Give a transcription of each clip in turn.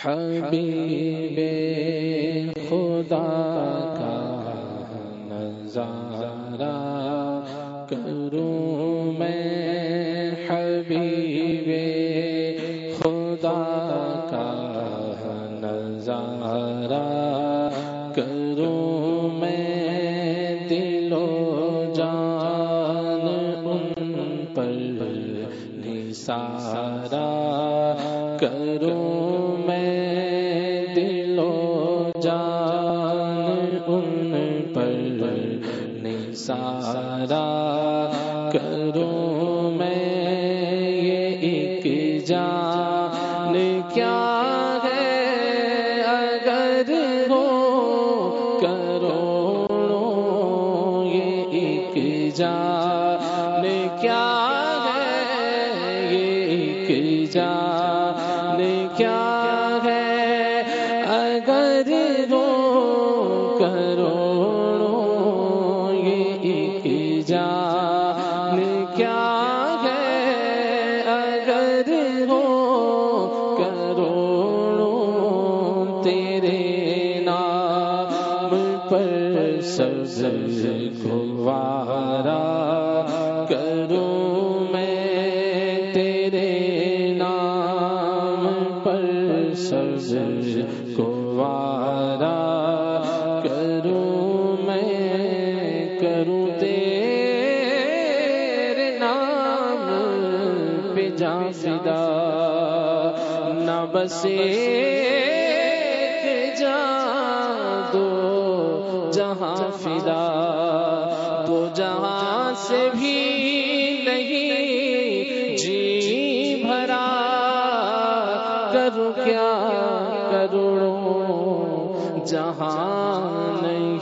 حبیب خدا کا نظارہ کروں میں حبیب خدا کا نظارہ کروں میں دل و جان ان پر نثارا کروں ہو بسے جا دو جہاں فدا جہاں سے بھی نہیں جی بھرا کروں کیا کروڑوں جہاں نہیں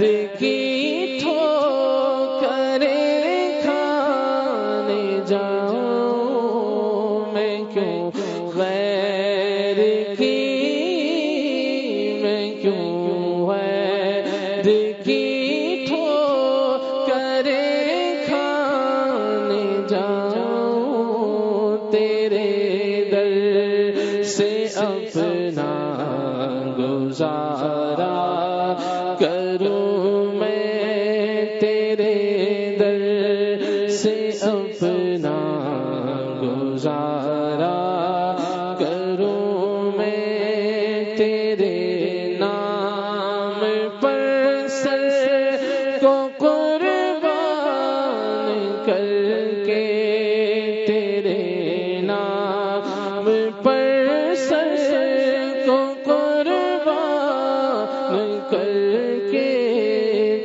درد کی ٹھوکرے کھانے جاؤں میں کیوں؟ غیر کی میں کیوں غیر کی ٹھوکرے کھانے جاؤں؟ تیرے در سے اپنا گزار قربان کر کے تیرے نام پر سر کو قربان کر کے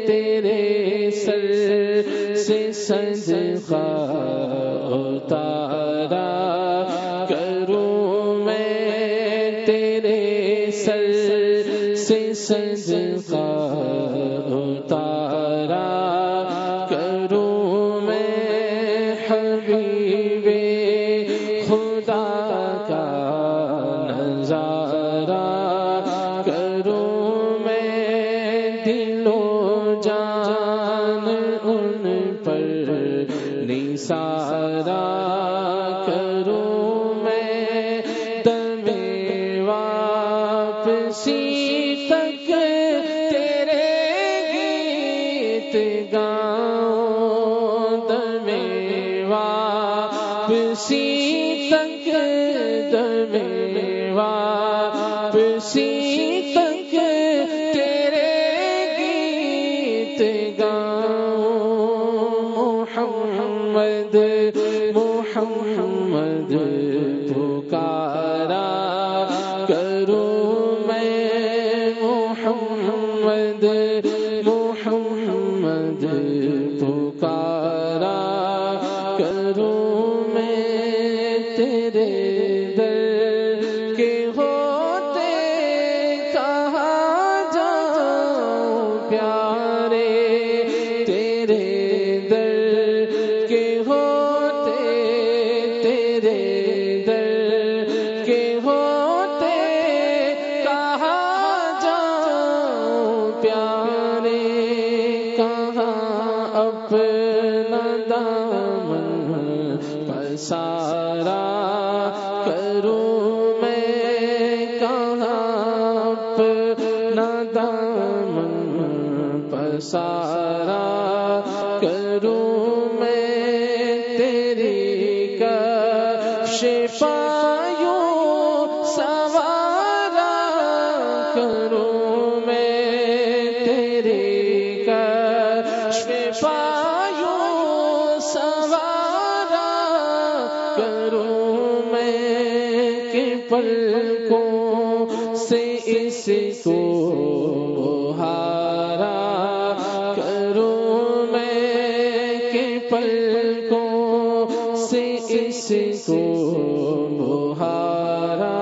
تیرے سر سے صدقہ اتارا کروں میں تیرے سر سے سج نثارا کروں میں دم واپسی تک تیرے گیت گاؤں دم واپسی تک دم واپسی تک کروں تیرے در کے ہوتے کہاں جاؤں پیارے؟ تیرے در کے ہوتے، تیرے در کے ہوتے کہاں جاؤں پیارے؟ کہاں اپنا دامن پسارا کروں میں کہاں اپنا پسارا کروں میں تیری کا شفا پلکوں سے اس کو ہارا کروں میں کہ پلکوں سے اس کو بہارا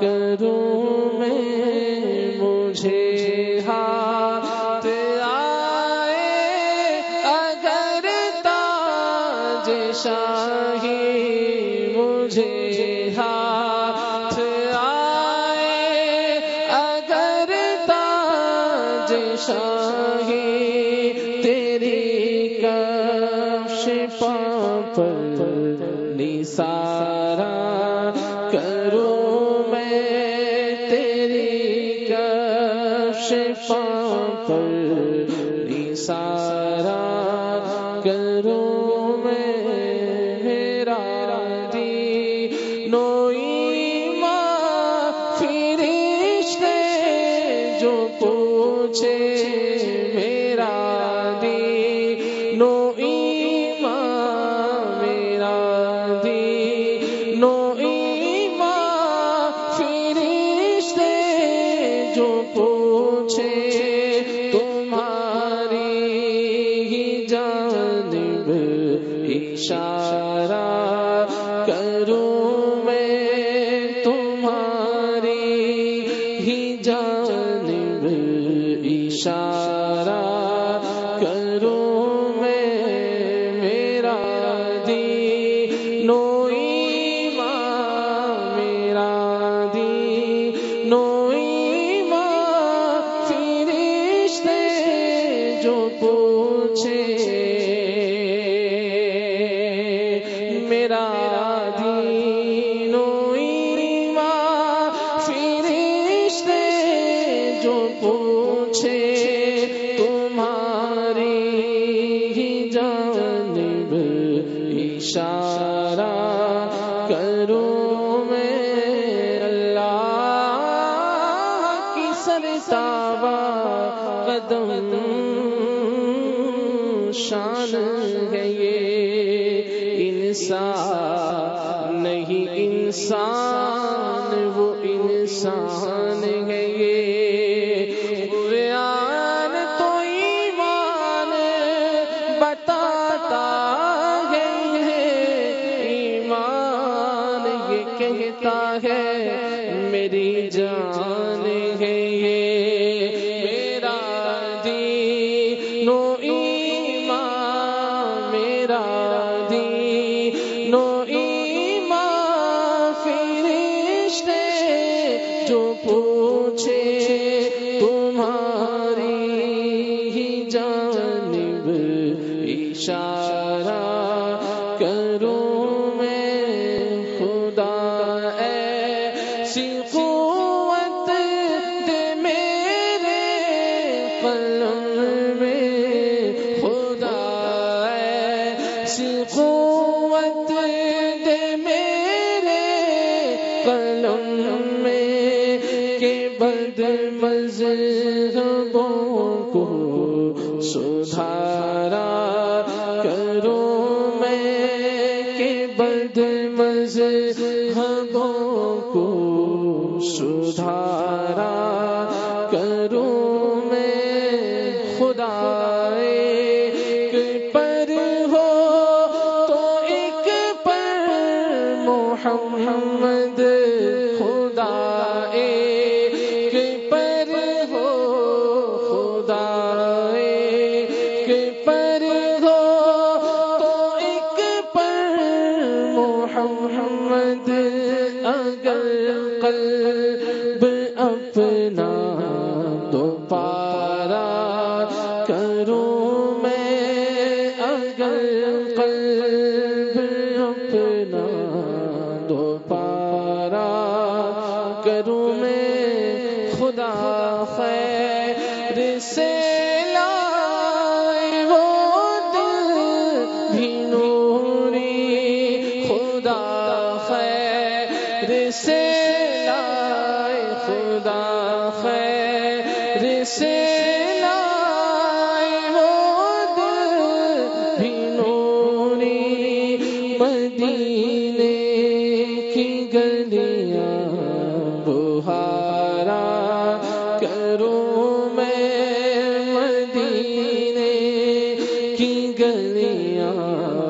کروں میں مجھے ہاتھ آئے اگر تاج شاہی مجھے ہاتھ نثارا کروں میں میرا دی نوئی ماں فرشتے جو پوچھے میرا دی نو ایمان میرا دی نو ایمان فرشتے جو پوچھے پوچھے تمہاری ہی جانب اشارہ کروں میں اللہ کی سرتابا قدم شان ہے یہ انسان نہیں انسان وہ انسان شیطوں کو سدھارا میں کے بد مز کو سدھارا کرو میں خدا پر ہو تو ایک پر محمد خدا کروں میں اگر قلب اپنا دوبارہ کروں میں خدا خیر سے لائے وہ دل خدا خیر سے لائے خدا خیر سے گلیاں